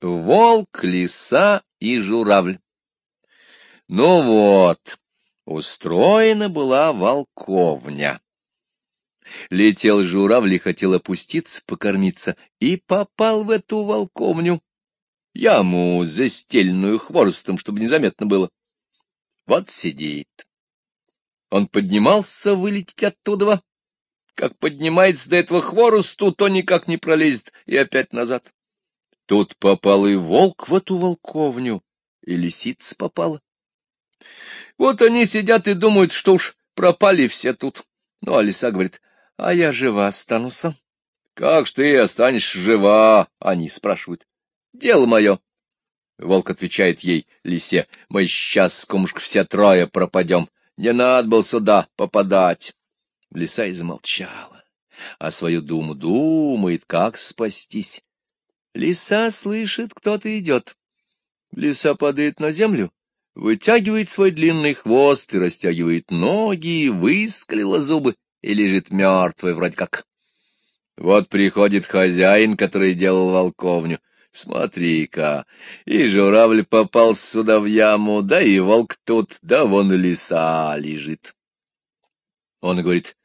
Волк, лиса и журавль. Ну вот, устроена была волковня. Летел журавль и хотел опуститься, покормиться, и попал в эту волковню. Яму, застеленную хворостом, чтобы незаметно было. Вот сидит. Он поднимался вылететь оттуда, как поднимается до этого хворосту, то никак не пролезет, и опять назад. Тут попал и волк в эту волковню, и лисица попала. Вот они сидят и думают, что уж пропали все тут. Ну, а лиса говорит, а я жива останусь. Как ж ты останешься жива? Они спрашивают. Дело мое. Волк отвечает ей, лисе, мы сейчас, кумушка, все трое пропадем. Не надо был сюда попадать. Лиса и замолчала, а свою думу думает, как спастись. Лиса слышит, кто-то идет. Лиса падает на землю, вытягивает свой длинный хвост и растягивает ноги, выскалила зубы и лежит мертвой вроде как. Вот приходит хозяин, который делал волковню. Смотри-ка, и журавль попал сюда в яму, да и волк тут, да вон лиса лежит. Он говорит,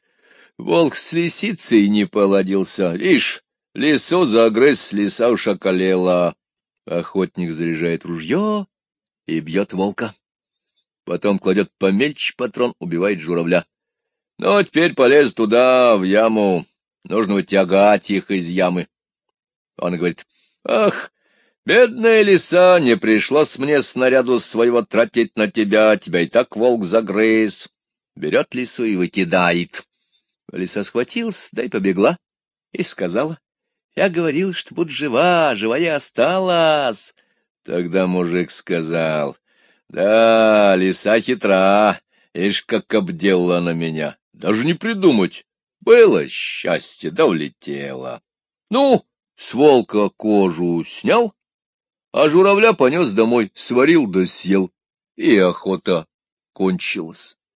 волк с лисицей не поладился, лишь Лису загрыз, лиса ушакалела. Охотник заряжает ружье и бьет волка. Потом кладет помельче патрон, убивает журавля. Ну, а теперь полез туда, в яму. Нужно вытягать их из ямы. Он говорит, ах, бедная лиса, не пришлось мне снаряду своего тратить на тебя, тебя и так волк загрыз. Берет лису и выкидает. Лиса схватилась, да и побегла, и сказала, я говорил, что буду жива, живая осталась. Тогда мужик сказал, да, лиса хитра, ишь, как обделала на меня. Даже не придумать. Было счастье, да улетело. Ну, с волка кожу снял, а журавля понес домой, сварил да съел, и охота кончилась.